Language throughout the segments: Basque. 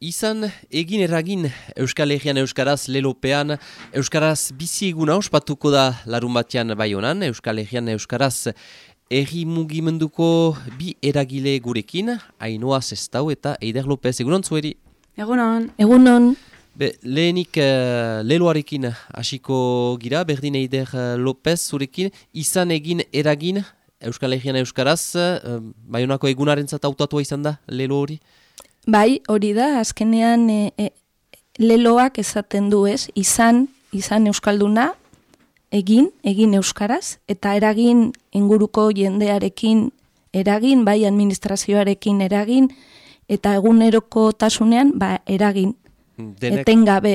Izan egin eragin Euskal Herrian Euskaraz lelopean Euskaraz bizi eguna ospatuko da larun batean bai honan Euskal Herrian Euskaraz erri mugimenduko bi eragile gurekin Ainoa Zestau eta Eider Lopez egunon zueri Egunon. Egunon. Be, lehenik uh, leloarekin hasiko gira berdin Eider Lopez zurekin Izan egin eragin Euskal Herrian Euskaraz uh, bai honako egunaren zatautatua izan da lelo hori Bai, hori da, azkenean e, e, leloak esaten du ez, izan, izan euskalduna, egin, egin euskaraz, eta eragin inguruko jendearekin eragin, bai administrazioarekin eragin, eta eguneroko tasunean, ba, eragin, denek, etengabe.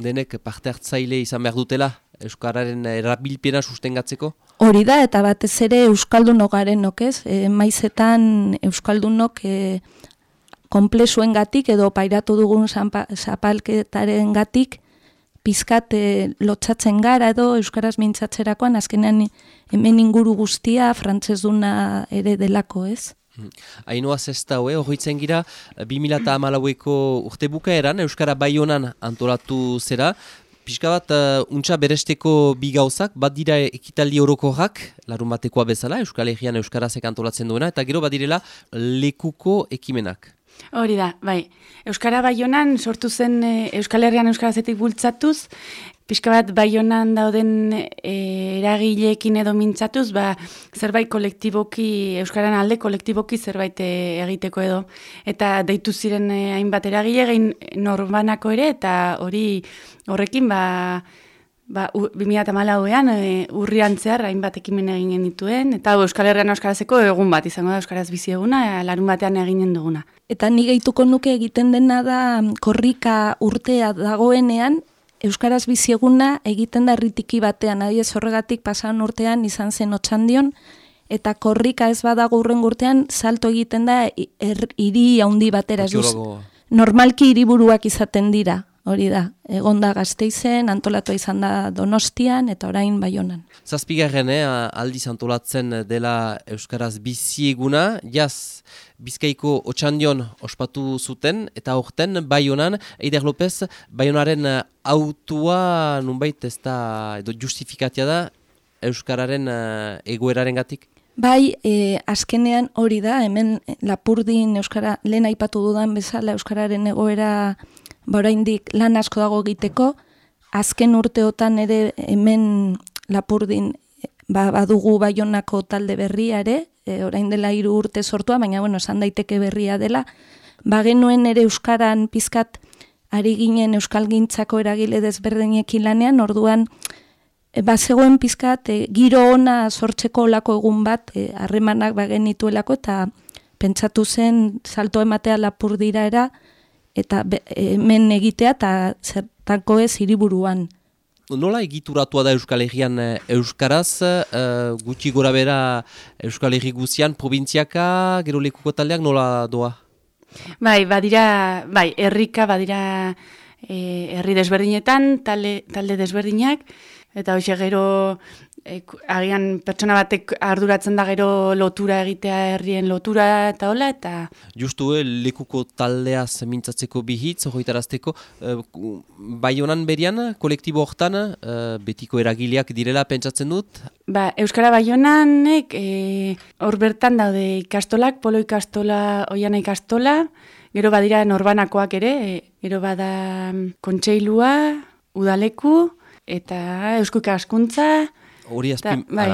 Denek parte hartzaile izan behar dutela, Euskararen erabilpena sustengatzeko? Hori da, eta batez ere Euskaldunok garen nokez, e, maizetan Euskaldunok e, komplexuen gatik edo pairatu dugun zapalketaren gatik pizkat e, lotxatzen gara edo Euskaraz mintzatzerakoan azkenean hemen inguru guztia frantzesduna ere delako ez. Hmm. Ainoa zesta hoe, horretzen gira, 2008ko urte bukaeran Euskara Baionan antolatu zera, Piska bat, uh, untxa beresteko bi gauzak, bat dira ekitaldi orokorrak, larun batekoa bezala, Euskal Herrian Euskarazek antolatzen duena, eta gero badirela lekuko ekimenak. Hori da, bai. Euskara Baionan sortu zen e, Euskal Herrian Euskarazetik bultzatuz, pixka bat Baionan dauden e, eragileekin edo mintzatuz, ba, zerbait kolektiboki, Euskaran alde kolektiboki zerbait e, egiteko edo. Eta deitu ziren hainbat eragile egin norbanako ere, eta hori horrekin, ba, Ba, 2008an e, urrian zehar hainbat ekimen eginen dituen, eta Euskal Herrian Euskarazeko egun bat izango da Euskaraz bizi eguna, e, larun batean eginen duguna. Eta ni gehituko nuke egiten dena da korrika urtea dagoenean, Euskaraz bizi eguna egiten da ritiki batean, adiez horregatik pasan urtean izan zen otxandion, eta korrika ez badago urren urtean salto egiten da er, hiri handi batera. Normalki hiriburuak izaten dira, Hori da, egonda gazteizen, antolatu izan da donostian eta orain baionan. Zazpigarren, eh, aldiz antolatzen dela Euskaraz bizieguna, jaz, bizkaiko otxandion ospatu zuten, eta horten baionan, Eider López, baionaren autua nunbait ez da, edo justifikatia da, Euskararen uh, egoeraren gatik? Bai, e, azkenean hori da, hemen lapurdin Euskara, lehen aipatu dudan bezala Euskararen egoera Boraindik lan asko dago egiteko, azken urteotan ere hemen lapurdin ba, badugu baionako talde berria ere, e, orain dela hiru urte sortua, baina bueno, esan daiteke berria dela, ba genuen ere euskaran pizkat ari ginen euskalgintzako eragile desberdinekin lanean, orduan e, ba zegoen pizkat e, giro ona sortzeko olako egun bat e, harremanak e, ba genituelako eta pentsatu zen salto ematea lapurdira era, eta hemen egitea eta zertako ez hiriburuan. Nola egituratua da Euskal Herrian eh, Euskaraz, uh, gutxi gora bera Euskal Herri guzian, provintziaka, gero lekuko taldeak nola doa? Bai, badira, bai, herrika badira e, herri desberdinetan, talde, talde desberdinak, eta hoxe gero e, agian pertsona batek arduratzen da gero lotura egitea herrien lotura eta hola eta justu eh, lekuko taldea zemintzatzeko bihitz horretarazteko eh, bai honan berian kolektibo hortan eh, betiko eragileak direla pentsatzen dut? Ba, Euskara bai honanek eh, hor bertan daude ikastolak polo ikastola oiana ikastola. Gero badira norbanakoak ere eh, gero bada mm, kontseilua udaleku eta eusko askuntza hori azpi, bai,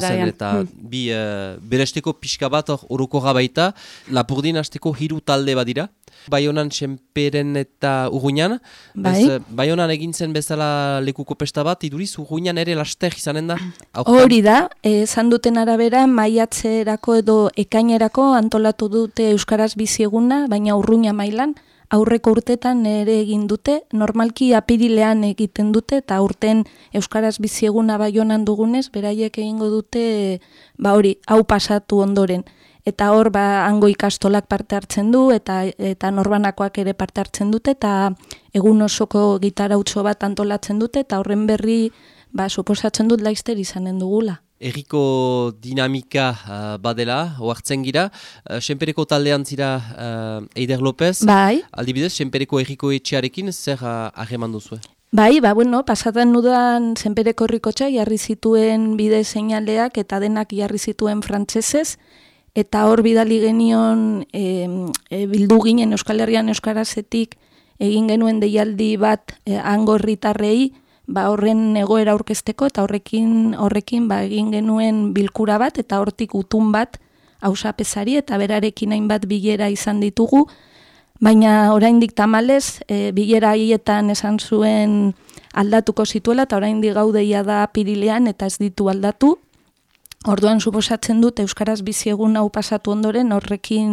zen, eta hmm. bi uh, beresteko pixka bat horoko gabaita, lapurdin azteko hiru talde badira, Baionan txemperen eta Urruñan, bai. Eh, Baionan egin zen bezala lekuko pesta bat, iduriz Urruñan ere laster izanen da? Hori da, esan duten arabera, maiatzerako edo ekainerako antolatu dute Euskaraz bizieguna, baina Urruña mailan, aurreko urtetan ere egin dute, normalki apirilean egiten dute, eta urten Euskaraz bizieguna baionan dugunez, beraiek egingo dute, ba hori, hau pasatu ondoren. Eta hor, ba, hango ikastolak parte hartzen du, eta eta norbanakoak ere parte hartzen dute, eta egun osoko gitara utxo bat antolatzen dute, eta horren berri, ba, suposatzen dut laizter izanen dugula. Erriko dinamika uh, badela, oartzen gira. Uh, senpereko taldean zira uh, Eider López. Bai. Aldibidez, senpereko erriko etxearekin zer hageman uh, duzu? Bai, ba, bueno, pasatan nudan senpereko errikotxa jarri zituen bide seinaleak eta denak jarri zituen frantsesez eta hor bidali genion e, e, bildu ginen Euskal Herrian Euskarazetik egin genuen deialdi bat e, angorritarrei, ba horren egoera aurkezteko eta horrekin horrekin ba egin genuen bilkura bat eta hortik utun bat hausapesari eta berarekin hainbat bilera izan ditugu. Baina oraindik tamalez e, bilera hietan esan zuen aldatuko zituela eta oraindik gaudeia da pirilean eta ez ditu aldatu Orduan suposatzen dut euskaraz bizi egun hau pasatu ondoren horrekin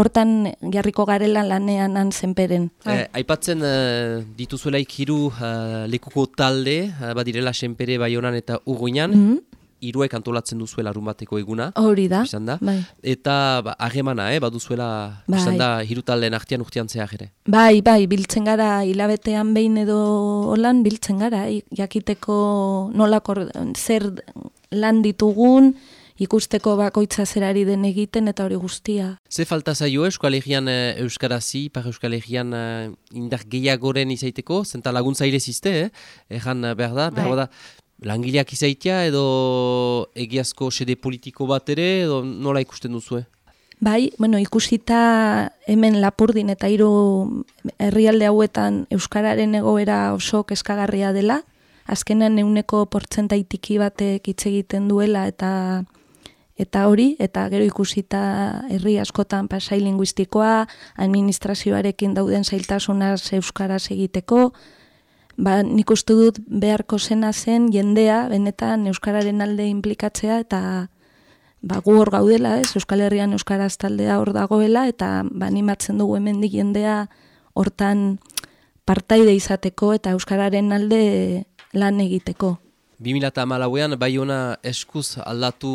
hortan jarriko garela lanean han zenperen. Eh, aipatzen uh, dituzuela ikiru uh, lekuko talde, uh, badirela senpere baionan eta urguinan, mm -hmm. iruek antolatzen duzuela bateko eguna. Hori da. da. Bai. Eta ba, agemana, eh, baduzuela bai. da, hiru taldeen artian urtean zehag ere. Bai, bai, biltzen gara hilabetean behin edo holan biltzen gara, jakiteko nolako zer lan ditugun, ikusteko bakoitza zerari den egiten eta hori guztia. Ze falta zaio Euskal Herrian uh, Euskarazi, par Euskal Herrian uh, indar gehiagoren izaiteko, zenta laguntza ere ziste, eh? Ejan uh, behar da, behar bai. da, langileak izaitia edo egiazko sede politiko bat ere, edo nola ikusten duzu, Bai, bueno, ikusita hemen lapurdin eta hiru herrialde hauetan Euskararen egoera oso keskagarria dela, azkenean euneko portzentaitiki batek hitz egiten duela eta eta hori, eta gero ikusita herri askotan pasai linguistikoa, administrazioarekin dauden zailtasunaz euskaraz egiteko, ba, nik uste dut beharko zena zen jendea, benetan euskararen alde implikatzea, eta ba, gu hor gaudela, ez, Euskal Herrian euskaraz taldea hor dagoela, eta ba, animatzen dugu hemendik jendea hortan partaide izateko eta euskararen alde lan egiteko. 2008an bai hona eskuz aldatu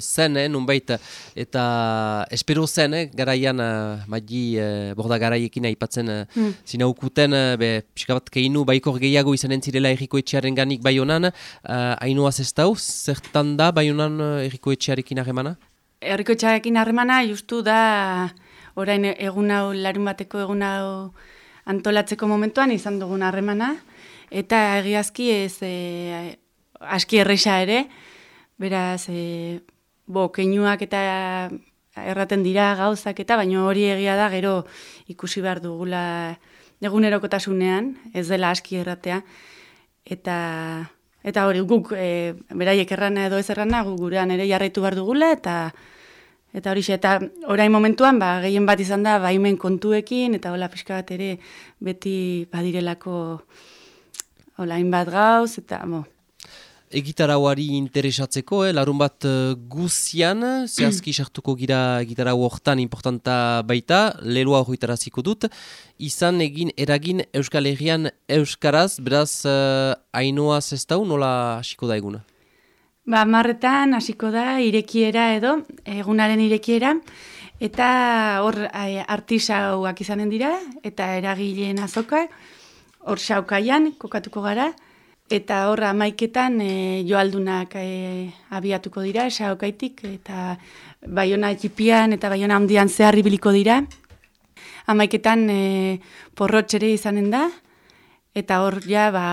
zen, eh, nunbait, eta espero zen, eh, garaian, uh, magi, uh, borda garaiekin aipatzen uh, mm. zinaukuten, uh, be, pixka bat keinu baikor gehiago izanen zirela erriko etxearen ganik bai honan, uh, hainoaz ez dau, zertan da bai honan uh, erriko etxearekin harremana? Erriko etxearekin harremana justu da, orain egun hau, larun bateko egun hau antolatzeko momentuan izan dugun harremana, eta egiazki ez... E, aski erresa ere, beraz, e, bo, keinuak eta erraten dira gauzak eta, baina hori egia da, gero ikusi behar dugula egunerokotasunean, ez dela aski erratea, eta... Eta hori, guk, e, beraiek errana edo ez errana, guk gurean ere jarraitu behar dugula, eta eta hori eta orain momentuan, ba, gehien bat izan da, baimen kontuekin, eta hola pixka bat ere, beti badirelako olain bat gauz, eta, bo, Egitarauari interesatzeko, eh? larun bat uh, guzian, zehazki sartuko gira egitarau hortan importanta baita, leloa horretaraziko dut, izan egin eragin Euskal Herrian Euskaraz, beraz uh, hainoaz ez dau, nola hasiko da eguna? Ba, marretan hasiko da irekiera edo, egunaren irekiera, eta hor eh, artisauak izanen dira, eta eragileen azoka, hor saukaian, kokatuko gara, Eta horra amaiketan e, joaldunak e, abiatuko dira, esa okaitik, eta baiona etxipian eta baiona handian zeharri biliko dira. Amaiketan e, porrotxere izanen da, eta hor ja ba,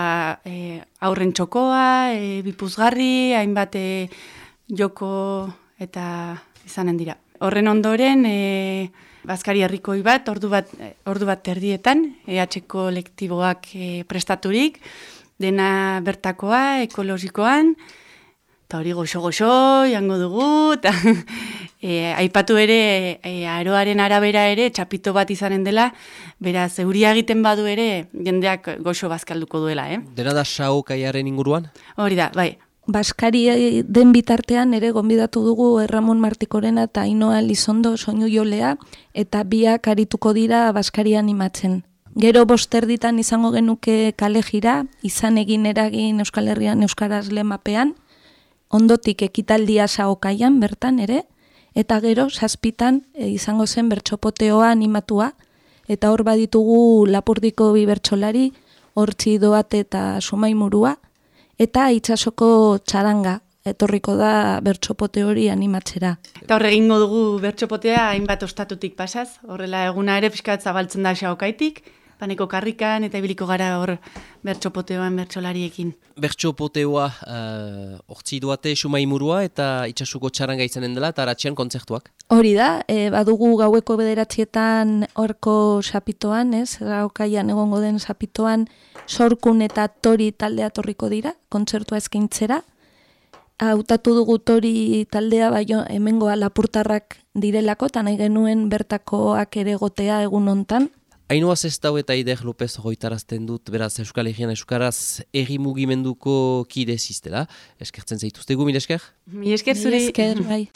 e, aurren txokoa, e, bipuzgarri, hainbat e, joko eta izanen dira. Horren ondoren, e, Bazkari herrikoi bat, ordu bat, ordu bat terdietan, EH kolektiboak e, prestaturik, dena bertakoa, ekologikoan, eta hori goxo-goxo, jango dugu, eta e, aipatu ere, e, aroaren arabera ere, txapito bat izanen dela, beraz, euria egiten badu ere, jendeak goxo bazkalduko duela, eh? Dena da sao kaiaren inguruan? Hori da, bai. Baskari den bitartean ere gonbidatu dugu Erramon Martikorena eta Ainoa Lizondo soinu jolea eta biak arituko dira Baskari animatzen. Gero bosterditan izango genuke kale jira, izan egin eragin Euskal Herrian Euskaraz lemapean, ondotik ekitaldia saokaian bertan ere, eta gero saspitan e, izango zen bertxopoteoa animatua, eta hor baditugu lapurdiko bi bertxolari, hortzi doate eta sumaimurua, eta itsasoko txaranga etorriko da bertsopote hori animatzera. Eta horre egingo dugu bertsopotea hainbat ostatutik pasaz, horrela eguna ere pixkat zabaltzen da xaokaitik, paneko karrikan eta ibiliko gara hor bertsopoteoan bertsolariekin. Bertsopoteoa uh, ortsi duate sumaimurua eta itxasuko txaranga izanen dela eta aratxean kontzertuak. Hori da, e, badugu gaueko bederatzietan horko sapitoan, ez, gaukaian egongo den sapitoan, sorkun eta tori taldea torriko dira, kontzertua eskintzera. Hautatu dugu tori taldea baino hemengoa lapurtarrak direlako, eta nahi genuen bertakoak ere gotea egun hontan. Ainoaz ez dau eta Ider López goitarazten dut, beraz Euskal Herrian Euskaraz erri mugimenduko kide ziztela. Eskertzen zaituztegu, mil esker? Mil esker. Mil esker, bai.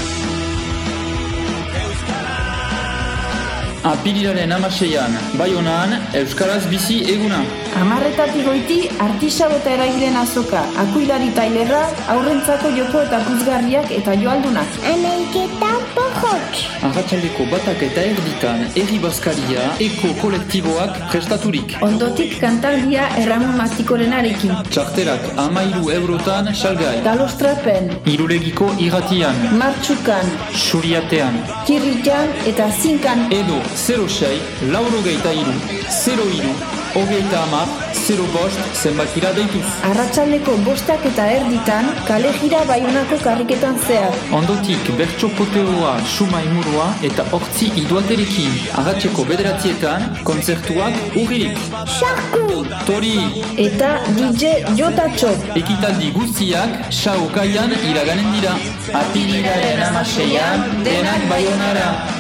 Apililaren amaseian, bai honan, Euskaraz bizi eguna. Amarretatik goiti, artisau eta eragiren azoka, akuilari tailerra, aurrentzako joko eta puzgarriak eta joaldunak. Ameiketan pohotx. Arratxaldeko batak eta erditan, erri bazkaria, eko kolektiboak prestaturik. Ondotik kantaldia erramon matikorenarekin. Txarterak amairu eurotan salgai. Galostrapen, Irulegiko irratian, martxukan, suriatean, kirrikan eta zinkan. edo 06, lauro geita iru, 0 iru, hogeita amar, 0 bost, zenbakira deituz. Arratsaldeko bostak eta erditan, kale jira baiunako karriketan zehar. Ondotik bertso poteoa, suma imurua eta hortzi iduaterekin. Arratxeko bederatzietan, kontzertuak urririk. Sarku. Tori, Eta DJ Jotatxo. ekitaldi guztiak, sao kaian iraganen dira. Apililaren amaseian, denak baionara.